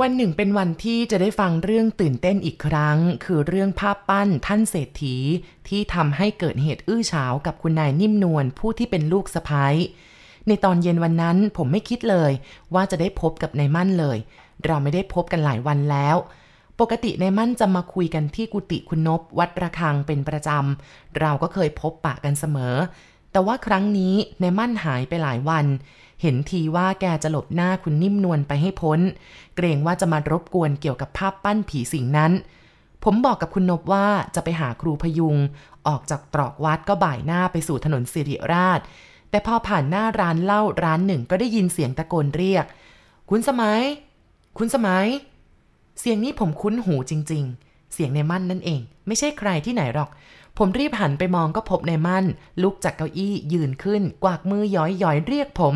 วันหนึ่งเป็นวันที่จะได้ฟังเรื่องตื่นเต้นอีกครั้ง คือเรื่องภาพปั้นท่านเศรษฐี ที่ทำให้เกิดเหตุอื้อฉาวกับคุณนายนิ่มนวลผู้ที่เป็นลูกสะพ้ายในตอนเย็นวันนั้นผมไม่คิดเลย ว่าจะได้พบกับนายมั่นเลย เราไม่ได้พบกันหลายวันแล้ว ปกตินายมั่นจะมาคุยกันที่กุฏิคุณนบวัดระฆังเป็นประจำเราก็เคยพบปะกันเสมอ แต่ว่าครั้งนี้ในมั่นหายไปหลายวัน เห็นทีว่าแกจะหลบหน้าคุณนิ่มนวลไปให้พ้น เกรงว่าจะมารบกวนเกี่ยวกับภาพปั้นผีสิงนั้น ผมบอกกับคุณนบว่าจะไปหาครูพยุง ออกจากตรอกวัดก็บ่ายหน้าไปสู่ถนนสิริราช แต่พอผ่านหน้าร้านเหล้าร้านหนึ่งก็ได้ยินเสียงตะโกนเรียก คุณสมัย คุณสมัย เสียงนี้ผมคุ้นหูจริง ๆ เสียงในมั่นนั่นเอง ไม่ใช่ใครที่ไหนหรอก ผมรีบหันไปมองก็พบในมั่น ลุกจากเก้าอี้ยืนขึ้น กวากมือย้อยย้อยเรียกผม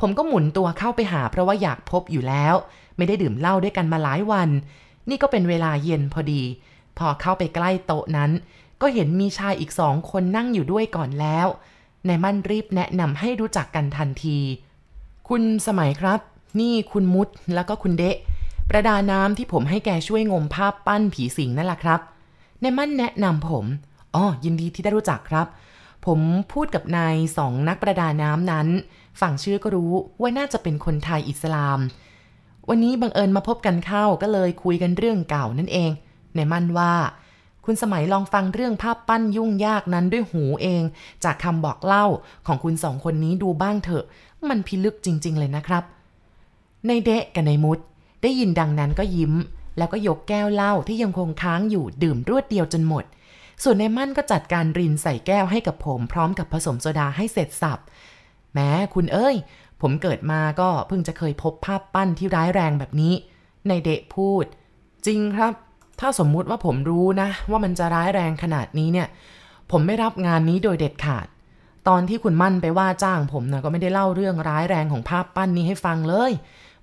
ผมก็หมุนตัวเข้าไปหาเพราะว่าอยากพบอยู่แล้ว ไม่ได้ดื่มเหล้าด้วยกันมาหลายวัน นี่ก็เป็นเวลาเย็นพอดี พอเข้าไปใกล้โต๊ะนั้น ก็เห็นมีชายอีกสองคนนั่งอยู่ด้วยก่อนแล้วนายมั่นรีบแนะนำให้รู้จักกันทันที คุณสมัยครับ นี่คุณมุดแล้วก็คุณเดะ ประดาน้ำที่ผมให้แกช่วยงมภาพปั้นผีสิงนั่นแหละครับนายมั่นแนะนำผมอ๋อยินดีที่ได้รู้จักครับ ผมพูดกับนายสองนักประดาน้ำนั้น ฝั่งชื่อก็รู้ว่าน่าจะเป็นคนไทยอิสลาม วันนี้บังเอิญมาพบกันเข้าก็เลยคุยกันเรื่องเก่านั่นเองนายมั่นว่าคุณสมัยลองฟังเรื่องภาพปั้นยุ่งยากนั้นด้วยหูเอง จากคำบอกเล่าของคุณสองคนนี้ดูบ้างเถอะ มันพิลึกจริง ๆ เลยนะครับ ในเดะกับในมุด ได้ยินดังนั้นก็ยิ้ม แล้วก็ยกแก้วเหล้าที่ยังคงค้างอยู่ดื่มรวดเดียวจนหมด ส่วนในมั่นก็จัดการรินใส่แก้วให้กับผมพร้อมกับผสมโซดาให้เสร็จสับแม้คุณเอ้ย ผมเกิดมาก็เพิ่งจะเคยพบภาพปั้นที่ร้ายแรงแบบนี้ ในเดะพูด จริงครับ ถ้าสมมุติว่าผมรู้นะ ว่ามันจะร้ายแรงขนาดนี้เนี่ย ผมไม่รับงานนี้โดยเด็ดขาด ตอนที่คุณมั่นไปว่าจ้างผมนะก็ไม่ได้เล่าเรื่องร้ายแรงของภาพปั้นนี้ให้ฟังเลย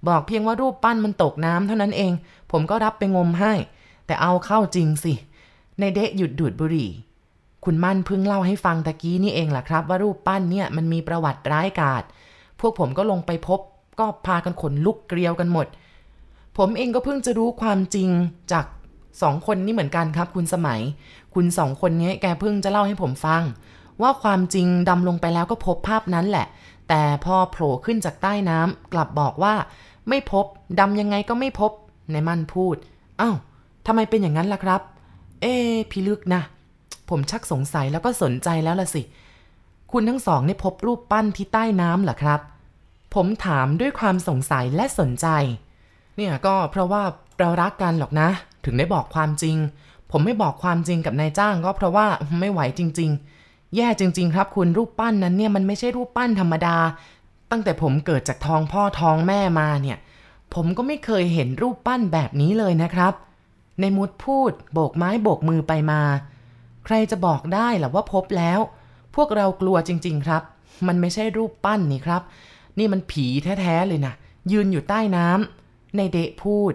บอกเพียงว่ารูปปั้นมันตกน้ำเท่านั้นเอง ผมก็รับไปงมให้ แต่เอาเข้าจริงสิ ในเดะหยุดดูดบุหรี่ คุณมั่นเพิ่งเล่าให้ฟังตะกี้นี่เองล่ะครับ ว่ารูปปั้นเนี่ยมันมีประวัติร้ายกาจพวกผมก็ลงไปพบ ก็พากันขนลุกเกลียวกันหมด ผมเองก็เพิ่งจะรู้ความจริงจากสองคนนี้เหมือนกันครับ คุณสมัย คุณสองคนนี้แกเพิ่งจะเล่าให้ผมฟัง ว่าความจริงดำลงไปแล้วก็พบภาพนั้นแหละ แต่พอโผล่ขึ้นจากใต้น้ำกลับบอกว่า ไม่พบดำยังไงก็ไม่พบในายมั่นพูดอ้าวทำไมเป็นอย่างนั้นล่ะครับ เอ๊พิลึกนะ ผมชักสงสัยแล้วก็สนใจแล้วล่ะสิ คุณทั้งสองได้พบรูปปั้นที่ใต้น้ำเหรอครับ ผมถามด้วยความสงสัยและสนใจ เนี่ยก็เพราะว่าเรารักกันหรอกนะ ถึงได้บอกความจริง ผมไม่บอกความจริงกับนายจ้างก็เพราะว่าไม่ไหวจริง ๆ แย่จริง ๆ ครับคุณรูปปั้นนั้นเนี่ยมันไม่ใช่รูปปั้นธรรมดา ตั้งแต่ผมเกิดจากท้องพ่อท้องแม่มาเนี่ย ผมก็ไม่เคยเห็นรูปปั้นแบบนี้เลยนะครับ ในมุดพูดโบกไม้โบกมือไปมา ใครจะบอกได้ล่ะว่าพบแล้ว พวกเรากลัวจริง ๆ ครับ มันไม่ใช่รูปปั้นนี่ครับ นี่มันผีแท้ๆเลยนะยืนอยู่ใต้น้ำในเดะพูด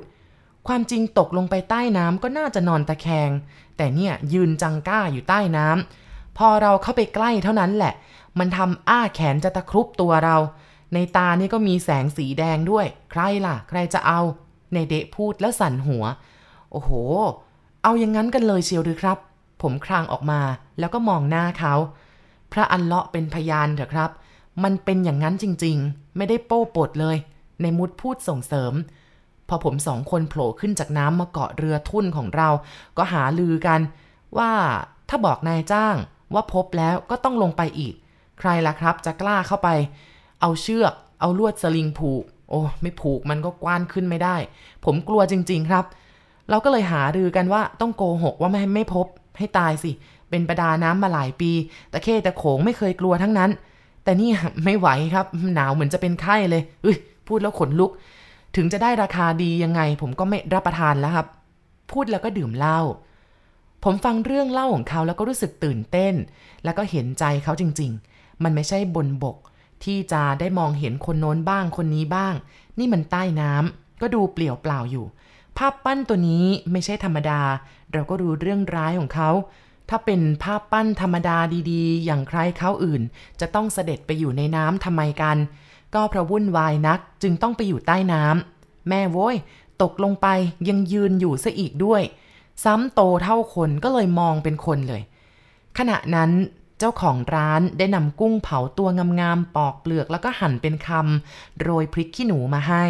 ความจริงตกลงไปใต้น้ำก็น่าจะนอนตะแคง แต่เนี่ยยืนจังก้าอยู่ใต้น้ำ พอเราเข้าไปใกล้เท่านั้นแหละ มันทำอ้าแขนจะตะครุบตัวเรา ในตานี่ก็มีแสงสีแดงด้วย ใครล่ะ ใครจะเอา ในเดะพูดแล้วสั่นหัว โอ้โห เอาอย่างนั้นกันเลยเชียวหรือครับ ผมครางออกมาแล้วก็มองหน้าเขา พระอันเลาะเป็นพยานเถอะครับ มันเป็นอย่างนั้นจริงๆ ไม่ได้โป้ปดเลย ในมุดพูดส่งเสริม พอผมสองคนโผล่ขึ้นจากน้ำมาเกาะเรือทุ่นของเรา ก็หาลือกัน ว่าถ้าบอกนายจ้าง ว่าพบแล้วก็ต้องลงไปอีก ใครล่ะครับจะกล้าเข้าไป เอาเชือก เอาลวดสลิงผูก โอ้ไม่ผูกมันก็กว้านขึ้นไม่ได้ ผมกลัวจริง ๆครับ เราก็เลยหารือกันว่าต้องโกหกว่าไม่ไม่พบ ให้ตายสิ เป็นประดาน้ำมาหลายปีแต่เข้แต่โขงไม่เคยกลัวทั้งนั้น แต่นี่ไม่ไหวครับ หนาวเหมือนจะเป็นไข้เลยเอ้ยพูดแล้วขนลุก ถึงจะได้ราคาดียังไง ผมก็ไม่รับประทานแล้วครับ พูดแล้วก็ดื่มเหล้า ผมฟังเรื่องเล่าของเขาแล้วก็รู้สึกตื่นเต้น แล้วก็เห็นใจเขาจริง ๆ มันไม่ใช่บนบก ที่จะได้มองเห็นคนโน้นบ้างคนนี้บ้าง นี่มันใต้น้ำก็ดูเปลี่ยวเปล่าอยู่ ภาพปั้นตัวนี้ไม่ใช่ธรรมดา เราก็รู้เรื่องร้ายของเขา ถ้าเป็นภาพปั้นธรรมดาดีๆ อย่างใครเขาอื่น จะต้องเสด็จไปอยู่ในน้ำทำไมกัน ก็เพราะวุ่นวายนักจึงต้องไปอยู่ใต้น้ำแม่โว้ย ตกลงไปยังยืนอยู่ซะอีกด้วย ซ้ำโตเท่าคนก็เลยมองเป็นคนเลย ขณะนั้นเจ้าของร้านได้นำกุ้งเผาตัวงามๆปอกเปลือกแล้วก็หั่นเป็นคำโรยพริกขี้หนูมาให้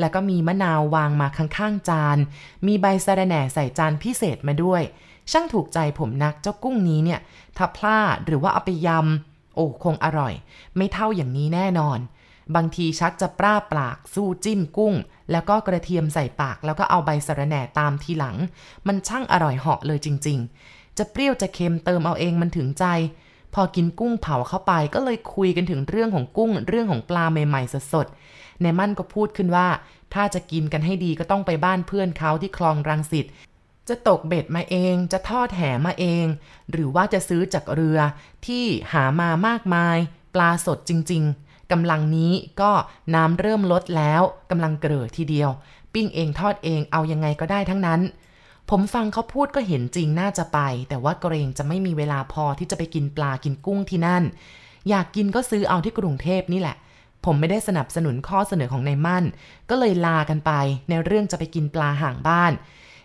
แล้วก็มีมะนาววางมาข้างๆจาน มีใบสะระแหน่ใส่จานพิเศษมาด้วย ช่างถูกใจผมนักเจ้ากุ้งนี้เนี่ยถ้าพลาดหรือว่าเอาไปยำโอ้คงอร่อย ไม่เท่าอย่างนี้แน่นอน บางทีชักจะปราปากสู้จิ้มกุ้ง แล้วก็กระเทียมใส่ปาก แล้วก็เอาใบสะระแหน่ตามทีหลัง มันช่างอร่อยเหาะเลยจริง ๆ จะเปรี้ยวจะเค็มเติมเอาเองมันถึงใจ พอกินกุ้งเผาเข้าไปก็เลยคุยกันถึงเรื่องของกุ้ง เรื่องของปลาใหม่ๆสดๆในมั่นก็พูดขึ้นว่า ถ้าจะกินกันให้ดีก็ต้องไปบ้านเพื่อนเขาที่คลองรังสิตจะตกเบ็ดมาเอง จะทอดแหมาเอง หรือว่าจะซื้อจากเรือที่หามามากมาย ปลาสดจริง ๆ กำลังนี้ก็น้ำเริ่มลดแล้วกำลังเกลือทีเดียว ปิ้งเองทอดเองเอายังไงก็ได้ทั้งนั้น ผมฟังเขาพูดก็เห็นจริงน่าจะไป แต่ว่าเกรงจะไม่มีเวลาพอที่จะไปกินปลากินกุ้งที่นั่น อยากกินก็ซื้อเอาที่กรุงเทพนี่แหละ ผมไม่ได้สนับสนุนข้อเสนอของนายมั่น ก็เลยลากันไป ในเรื่องจะไปกินปลาห่างบ้าน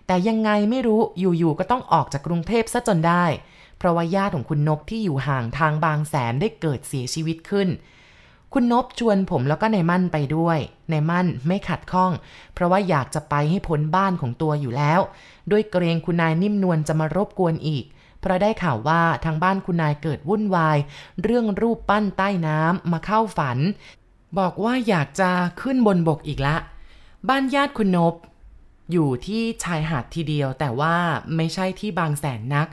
แต่ยังไงไม่รู้อยู่ๆก็ต้องออกจากกรุงเทพซะจนได้ เพราะว่าญาติของคุณนกที่อยู่ห่างทางบางแสนได้เกิดเสียชีวิตขึ้น คุณนบชวนผมแล้วก็นายมั่นไปด้วย นายมั่นไม่ขัดข้อง เพราะว่าอยากจะไปให้พ้นบ้านของตัวอยู่แล้ว ด้วยเกรงคุณนายนิ่มนวลจะมารบกวนอีก เพราะได้ข่าวว่าทางบ้านคุณนายเกิดวุ่นวาย เรื่องรูปปั้นใต้น้ำมาเข้าฝัน บอกว่าอยากจะขึ้นบนบกอีกละ บ้านญาติคุณนบอยู่ที่ชายหาดทีเดียวแต่ว่าไม่ใช่ที่บางแสนนัก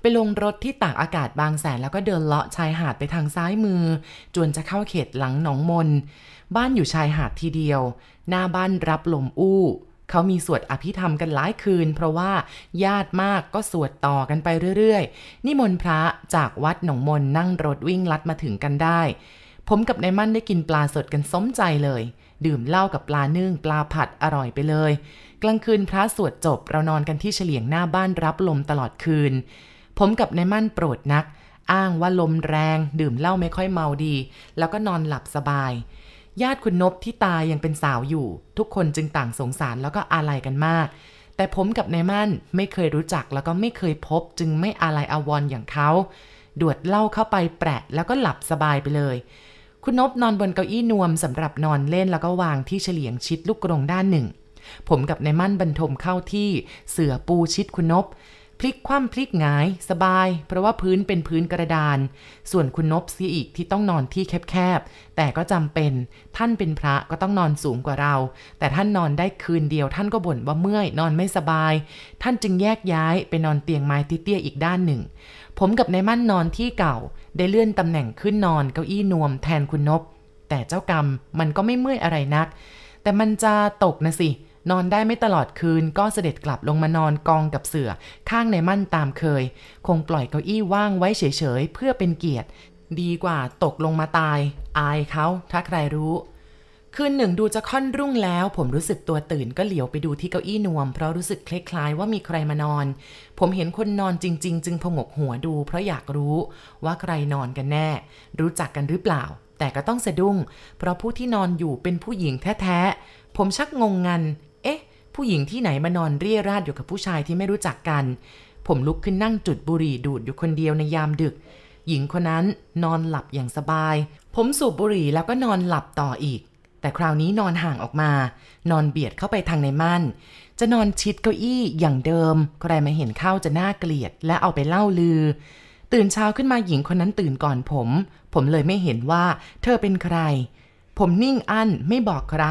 ไปลงรถที่ตากอากาศบางแสนแล้วก็เดินเลาะชายหาดไปทางซ้ายมือ จนจะเข้าเขตหลังหนองมน บ้านอยู่ชายหาดทีเดียว หน้าบ้านรับลมอู้เขามีสวดอภิธรรมกันหลายคืน เพราะว่าญาติมากก็สวดต่อกันไปเรื่อยๆ นิมนต์พระจากวัดหนองมนนั่งรถวิ่งลัดมาถึงกันได้ ผมกับนายมั่นได้กินปลาสดกันสมใจเลย ดื่มเหล้ากับปลานึ่งปลาผัดอร่อยไปเลย กลางคืนพระสวดจบเรานอนกันที่เฉลียงหน้าบ้านรับลมตลอดคืน ผมกับนายมั่นโปรดนัก อ้างว่าลมแรง ดื่มเหล้าไม่ค่อยเมาดี แล้วก็นอนหลับสบาย ญาติคุณนบที่ตายยังเป็นสาวอยู่ ทุกคนจึงต่างสงสารแล้วก็อาลัยกันมาก แต่ผมกับนายมั่นไม่เคยรู้จักแล้วก็ไม่เคยพบ จึงไม่อาลัยอาวรอย่างเขาดวดเหล้าเข้าไปแปะแล้วก็หลับสบายไปเลย คุณนบนอนบนเก้าอี้นวมสำหรับนอนเล่นแล้วก็วางที่เฉลียงชิดลูกกรงด้านหนึ่ง ผมกับนายมั่นบรรทมเข้าที่เสือปูชิดคุณนบ พลิกคว่ำพลิกหงาย สบาย เพราะว่าพื้นเป็นพื้นกระดาน ส่วนคุณนบซีอีกที่ต้องนอนที่แคบๆ แต่ก็จำเป็น ท่านเป็นพระก็ต้องนอนสูงกว่าเรา แต่ท่านนอนได้คืนเดียว ท่านก็บ่นว่าเมื่อย นอนไม่สบาย ท่านจึงแยกย้ายไปนอนเตียงไม้เตี้ยๆอีกด้านหนึ่ง ผมกับนายมั่นนอนที่เก่า ได้เลื่อนตำแหน่งขึ้นนอนเก้าอี้นวมแทนคุณนบ แต่เจ้ากรรมมันก็ไม่เมื่อยอะไรนัก แต่มันจะตกนะสิ นอนได้ไม่ตลอดคืนก็เสด็จกลับลงมานอนกองกับเสือข้างในมั่นตามเคย คงปล่อยเก้าอี้ว่างไว้เฉยๆ เพื่อเป็นเกียรติ ดีกว่าตกลงมาตาย อายเขาถ้าใครรู้คืนหนึ่งดูจะค่อนรุ่งแล้ว ผมรู้สึกตัวตื่นก็เหลียวไปดูที่เก้าอี้นวม เพราะรู้สึกคล้ายๆว่ามีใครมานอน ผมเห็นคนนอนจริง ๆ จึงพงกหัวดู เพราะอยากรู้ว่าใครนอนกันแน่ รู้จักกันหรือเปล่า แต่ก็ต้องสะดุ้ง เพราะผู้ที่นอนอยู่เป็นผู้หญิงแท้ๆผมชักงงงัน เอ๊ะ ผู้หญิงที่ไหนมานอนเรียราดอยู่กับผู้ชายที่ไม่รู้จักกัน ผมลุกขึ้นนั่งจุดบุหรี่ดูดอยู่คนเดียวในยามดึก หญิงคนนั้นนอนหลับอย่างสบาย ผมสูบบุหรี่แล้วก็นอนหลับต่ออีก แต่คราวนี้นอนห่างออกมา นอนเบียดเข้าไปทางในม่านจะนอนชิดเก้าอี้อย่างเดิม ใครมาเห็นเข้าจะน่าเกลียด และเอาไปเล่าลือ ตื่นเช้าขึ้นมาหญิงคนนั้นตื่นก่อนผม ผมเลยไม่เห็นว่า เธอเป็นใคร ผมนิ่งอั้นไม่บอกใคร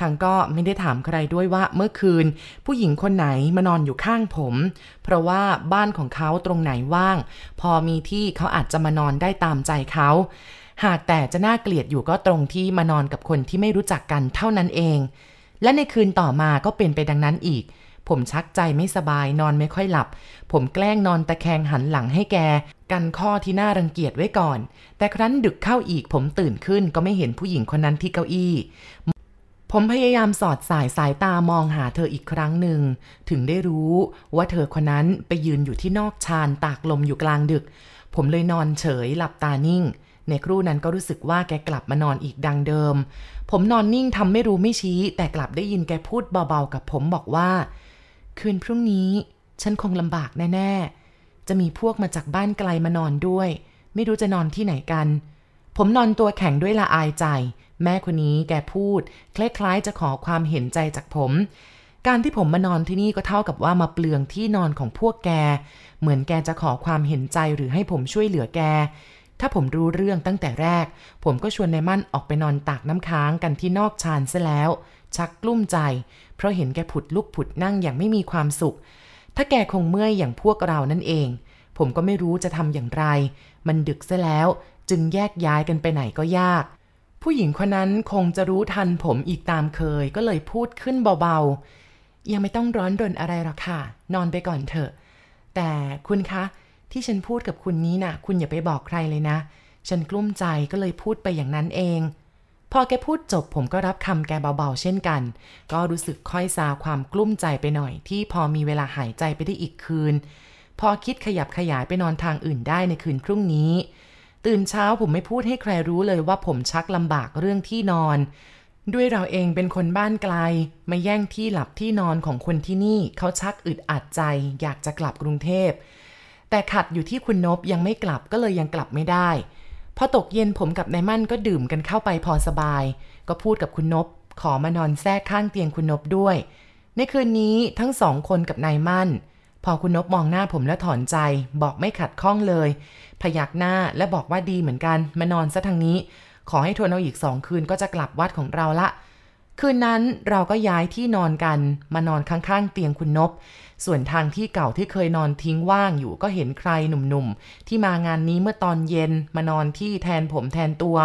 ทางก็ไม่ได้ถามใครด้วยว่าเมื่อคืน ผู้หญิงคนไหนมานอนอยู่ข้างผม เพราะว่าบ้านของเขาตรงไหนว่าง พอมีที่เขาอาจจะมานอนได้ตามใจเขา หากแต่จะน่าเกลียดอยู่ก็ตรงที่มานอนกับคนที่ไม่รู้จักกันเท่านั้นเอง และในคืนต่อมาก็เป็นไปดังนั้นอีก ผมชักใจไม่สบายนอนไม่ค่อยหลับ ผมแกล้งนอนตะแคงหันหลังให้แก กันข้อที่น่ารังเกียจไว้ก่อน แต่ครั้นดึกเข้าอีกผมตื่นขึ้นก็ไม่เห็นผู้หญิงคนนั้นที่เก้าอี้ ผมพยายามสอดสายสายตามองหาเธออีกครั้งหนึ่ง ถึงได้รู้ว่าเธอคนนั้นไปยืนอยู่ที่นอกชานตากลมอยู่กลางดึก ผมเลยนอนเฉยหลับตานิ่งในครู่นั้นก็รู้สึกว่าแกกลับมานอนอีกดังเดิม ผมนอนนิ่งทำไม่รู้ไม่ชี้ แต่กลับได้ยินแกพูดเบาๆกับผมบอกว่า คืนพรุ่งนี้ฉันคงลำบากแน่ ๆ จะมีพวกมาจากบ้านไกลมานอนด้วย ไม่รู้จะนอนที่ไหนกัน ผมนอนตัวแข็งด้วยละอายใจ แม่คนนี้แกพูด คล้ายๆ จะขอความเห็นใจจากผม การที่ผมมานอนที่นี่ก็เท่ากับว่ามาเปลืองที่นอนของพวกแก เหมือนแกจะขอความเห็นใจหรือให้ผมช่วยเหลือแก ถ้าผมรู้เรื่องตั้งแต่แรก ผมก็ชวนนายมั่นออกไปนอนตากน้ำค้างกันที่นอกชานซะแล้ว ชักกลุ้มใจ เพราะเห็นแกผุดลุกผุดนั่งอย่างไม่มีความสุข ถ้าแกคงเมื่อยอย่างพวกเรานั่นเอง ผมก็ไม่รู้จะทำอย่างไร มันดึกซะแล้ว จึงแยกย้ายกันไปไหนก็ยาก ผู้หญิงคนนั้นคงจะรู้ทันผมอีกตามเคย ก็เลยพูดขึ้นเบาๆ ยังไม่ต้องร้อนรนอะไรหรอกค่ะ นอนไปก่อนเถอะ แต่คุณคะ ที่ฉันพูดกับคุณนี้นะ่ะ คุณอย่าไปบอกใครเลยนะ ฉันกลุ้มใจก็เลยพูดไปอย่างนั้นเอง พอแกพูดจบผมก็รับคำแกเบาๆ เช่นกัน ก็รู้สึกค่อยซาความกลุ้มใจไปหน่อย ที่พอมีเวลาหายใจไปได้อีกคืน พอคิดขยับขยายไปนอนทางอื่นได้ในคืนพรุ่งนี้ ตื่นเช้าผมไม่พูดให้ใครรู้เลยว่าผมชักลำบากเรื่องที่นอน ด้วยเราเองเป็นคนบ้านไกล มาแย่งที่หลับที่นอนของคนที่นี่เขาชักอึดอัดใจ อยากจะกลับกรุงเทพ แต่ขัดอยู่ที่คุณนบยังไม่กลับก็เลยยังกลับไม่ได้ พอตกเย็นผมกับนายมั่นก็ดื่มกันเข้าไปพอสบาย ก็พูดกับคุณนบขอมานอนแทรกข้างเตียงคุณนบด้วย ในคืนนี้ทั้งสองคนกับนายมั่น พอคุณนบมองหน้าผมแล้วถอนใจ บอกไม่ขัดข้องเลย พยักหน้าและบอกว่าดีเหมือนกัน มานอนซะทางนี้ ขอให้ทนเอาอีกสองคืนก็จะกลับวัดของเราละ คืนนั้นเราก็ย้ายที่นอนกันมานอนข้างๆ เตียงคุณนบ ส่วนทางที่เก่าที่เคยนอนทิ้งว่างอยู่ก็เห็นใครหนุ่มๆ ที่มางานนี้เมื่อตอนเย็นมานอนที่แทนผมแทนตัว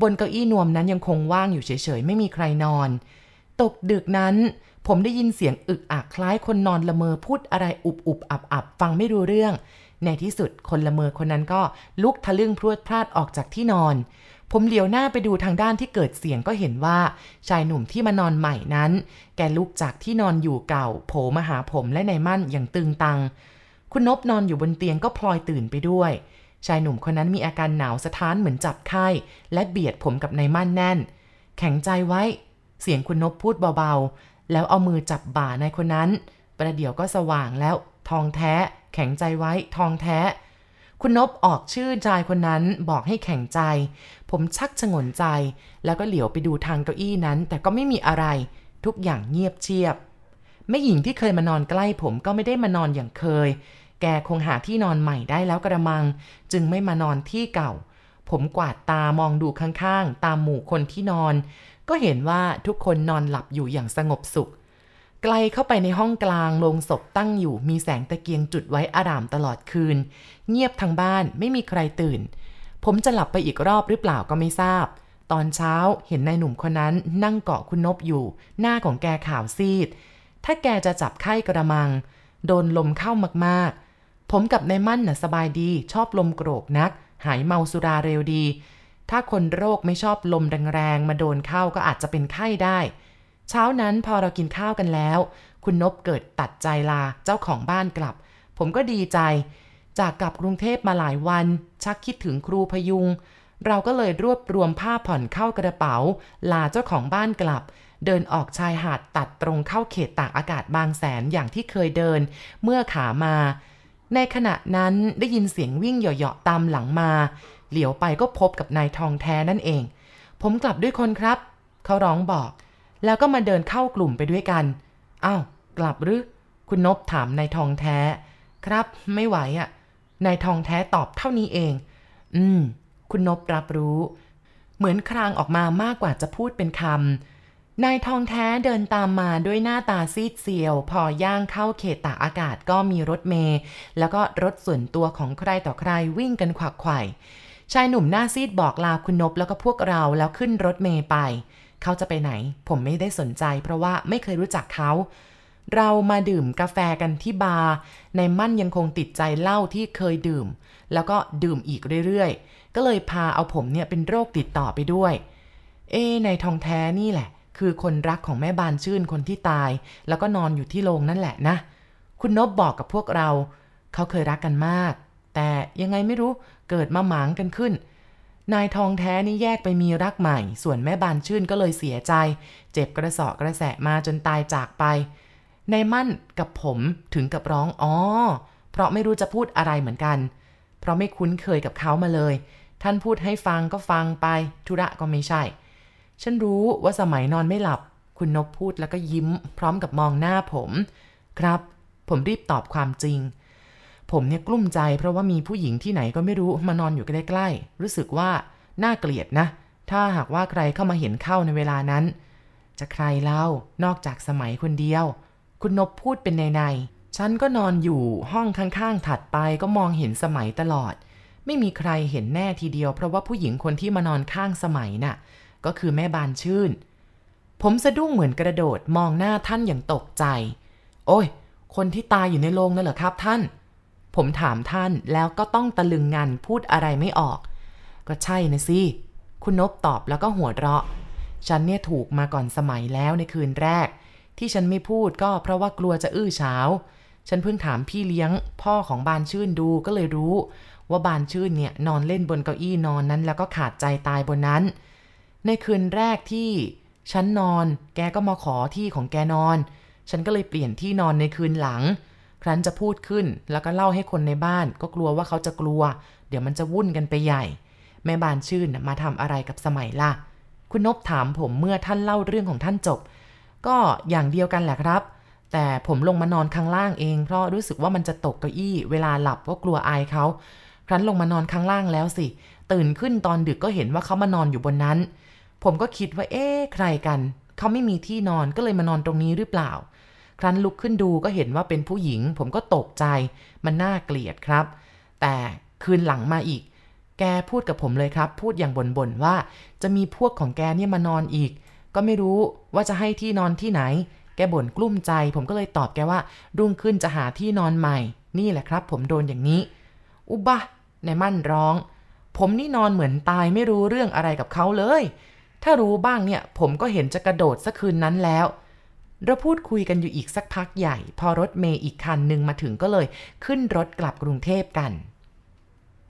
บนเก้าอี้นวมนั้นยังคงว่างอยู่เฉยๆ ไม่มีใครนอน ตกดึกนั้น ผมได้ยินเสียงอึกอักคล้ายคนนอนละเมอพูดอะไรอุบอุบอับอับฟังไม่รู้เรื่อง ในที่สุดคนละเมอคนนั้นก็ลุกทะลึ่งพรวดพลาดออกจากที่นอน ผมเหลียวหน้าไปดูทางด้านที่เกิดเสียงก็เห็นว่า ชายหนุ่มที่มานอนใหม่นั้น แกลุกจากที่นอนอยู่เก่าโผมาหาผมและนายมั่นอย่างตึงตัง คุณนบนอนอยู่บนเตียงก็พลอยตื่นไปด้วย ชายหนุ่มคนนั้นมีอาการหนาวสะท้านเหมือนจับไข้ และเบียดผมกับนายมั่นแน่น แข็งใจไว้ เสียงคุณนบพูดเบาๆ แล้วเอามือจับบ่านายคนนั้น ประเดี๋ยวก็สว่างแล้ว ทองแท้ แข็งใจไว้ ทองแท้ คุณนบออกชื่อชายคนนั้นบอกให้แข็งใจ ผมชักชงนใจ แล้วก็เหลียวไปดูทางเก้าอี้นั้น แต่ก็ไม่มีอะไร ทุกอย่างเงียบเชียบแม่หญิงที่เคยมานอนใกล้ผมก็ไม่ได้มานอนอย่างเคย แกคงหาที่นอนใหม่ได้แล้วกระมัง จึงไม่มานอนที่เก่า ผมกวาดตามองดูข้างๆ ตามหมู่คนที่นอน ก็เห็นว่าทุกคนนอนหลับอยู่อย่างสงบสุข ไกลเข้าไปในห้องกลางโรงศพตั้งอยู่มีแสงตะเกียงจุดไว้อารามตลอดคืน เงียบทางบ้านไม่มีใครตื่น ผมจะหลับไปอีกรอบหรือเปล่าก็ไม่ทราบ ตอนเช้าเห็นนายหนุ่มคนนั้นนั่งเกาะคุณนบอยู่ หน้าของแกขาวซีด ถ้าแกจะจับไข้กระมัง โดนลมเข้ามากๆ ผมกับนายมั่นน่ะสบายดี ชอบลมโกรกนัก หายเมาสุราเร็วดี ถ้าคนโรคไม่ชอบลมแรงๆมาโดนเข้าก็อาจจะเป็นไข้ได้ เช้านั้นพอเรากินข้าวกันแล้ว คุณนบเกิดตัดใจลาเจ้าของบ้านกลับ ผมก็ดีใจ จากกลับกรุงเทพมาหลายวัน ชักคิดถึงครูพยุง เราก็เลยรวบรวมผ้าผ่อนเข้ากระเป๋า ลาเจ้าของบ้านกลับ เดินออกชายหาดตัดตรงเข้าเขตตากอากาศบางแสนอย่างที่เคยเดิน เมื่อขามา ในขณะนั้นได้ยินเสียงวิ่งเหยาะๆตามหลังมา เหลียวไปก็พบกับนายทองแท้นั่นเอง ผมกลับด้วยคนครับ เขาร้องบอก แล้วก็มาเดินเข้ากลุ่มไปด้วยกัน อ้าว กลับหรือ คุณนบถามนายทองแท้ ครับ ไม่ไหวอะ่ะ นายทองแท้ตอบเท่านี้เอง อืม คุณนบรับรู้ เหมือนครางออกมามากกว่าจะพูดเป็นคำ นายทองแท้เดินตามมาด้วยหน้าตาซีดเซียว พอย่างเข้าเขตตากอากาศก็มีรถเมย์แล้วก็รถส่วนตัวของใครต่อใครวิ่งกันขวักไขว่ชายหนุ่มหน้าซีดบอกลาคุณนบแล้วก็พวกเราแล้วขึ้นรถเมย์ไป เขาจะไปไหน ผมไม่ได้สนใจ เพราะว่าไม่เคยรู้จักเขา เรามาดื่มกาแฟกันที่บาร์ในมั่นยังคงติดใจเหล้าที่เคยดื่ม แล้วก็ดื่มอีกเรื่อยๆ ก็เลยพาเอาผมเนี่ยเป็นโรคติดต่อไปด้วย เอ ในทองแท้นี่แหละ คือคนรักของแม่บานชื่นคนที่ตาย แล้วก็นอนอยู่ที่โรงนั่นแหละนะ คุณนบบอกกับพวกเรา เขาเคยรักกันมาก แต่ยังไงไม่รู้เกิดมาหมางกันขึ้น นายทองแท้นี่แยกไปมีรักใหม่ ส่วนแม่บานชื่นก็เลยเสียใจ เจ็บกระสอบกระแสะมาจนตายจากไป ในมั่นกับผมถึงกับร้องอ๋อเพราะไม่รู้จะพูดอะไรเหมือนกัน เพราะไม่คุ้นเคยกับเขามาเลย ท่านพูดให้ฟังก็ฟังไป ธุระก็ไม่ใช่ ฉันรู้ว่าสมัยนอนไม่หลับ คุณนบพูดแล้วก็ยิ้ม พร้อมกับมองหน้าผม ครับ ผมรีบตอบความจริง ผมเนี่ยกลุ้มใจเพราะว่ามีผู้หญิงที่ไหนก็ไม่รู้มานอนอยู่ใกล้ๆ รู้สึกว่าน่าเกลียดนะ ถ้าหากว่าใครเข้ามาเห็นเข้าในเวลานั้น จะใครเล่านอกจากสมัยคนเดียว คุณนบพูดเป็นในในฉันก็นอนอยู่ห้องข้างๆ ถัดไปก็มองเห็นสมัยตลอด ไม่มีใครเห็นแน่ทีเดียว เพราะว่าผู้หญิงคนที่มานอนข้างสมัยน่ะ ก็คือแม่บานชื่น ผมสะดุ้งเหมือนกระโดดมองหน้าท่านอย่างตกใจ โอ้ย คนที่ตายอยู่ในโรงนั่นเหรอครับท่าน ผมถามท่านแล้วก็ต้องตะลึงงันพูดอะไรไม่ออก ก็ใช่นะสิ คุณนบตอบแล้วก็หัวเราะ ฉันเนี่ยถูกมาก่อนสมัยแล้วในคืนแรก ที่ฉันไม่พูดก็เพราะว่ากลัวจะอื้อเช้า ฉันเพิ่งถามพี่เลี้ยง พ่อของบานชื่นดูก็เลยรู้ ว่าบานชื่นเนี่ยนอนเล่นบนเก้าอี้นอนนั้น แล้วก็ขาดใจตายบนนั้น ในคืนแรกที่ฉันนอน แกก็มาขอที่ของแกนอน ฉันก็เลยเปลี่ยนที่นอนในคืนหลัง ครั้นจะพูดขึ้นแล้วก็เล่าให้คนในบ้าน ก็กลัวว่าเขาจะกลัว เดี๋ยวมันจะวุ่นกันไปใหญ่ แม่บานชื่นมาทำอะไรกับสมัยล่ะ คุณนบถามผมเมื่อท่านเล่าเรื่องของท่านจบ ก็อย่างเดียวกันแหละครับ แต่ผมลงมานอนข้างล่างเอง เพราะรู้สึกว่ามันจะตกเก้าอี้ เวลาหลับก็กลัวอายเขา ครั้นลงมานอนข้างล่างแล้วสิ ตื่นขึ้นตอนดึกก็เห็นว่าเขามานอนอยู่บนนั้น ผมก็คิดว่าเอ๊ะใครกัน เขาไม่มีที่นอนก็เลยมานอนตรงนี้หรือเปล่า ครั้นลุกขึ้นดูก็เห็นว่าเป็นผู้หญิง ผมก็ตกใจ มันน่าเกลียดครับ แต่คืนหลังมาอีก แกพูดกับผมเลยครับ พูดอย่างบ่นๆว่า จะมีพวกของแกเนี่ยมานอนอีก ก็ไม่รู้ว่าจะให้ที่นอนที่ไหน แกบ่นกลุ้มใจ ผมก็เลยตอบแกว่า รุ่งขึ้นจะหาที่นอนใหม่ นี่แหละครับ ผมโดนอย่างนี้ อุบะในมั่นร้อง ผมนี่นอนเหมือนตายไม่รู้เรื่องอะไรกับเขาเลย ถ้ารู้บ้างเนี่ย ผมก็เห็นจะกระโดดสักคืนนั้นแล้ว เราพูดคุยกันอยู่อีกสักพักใหญ่ พอรถเมย์อีกคันหนึ่งมาถึงก็เลย ขึ้นรถกลับกรุงเทพกัน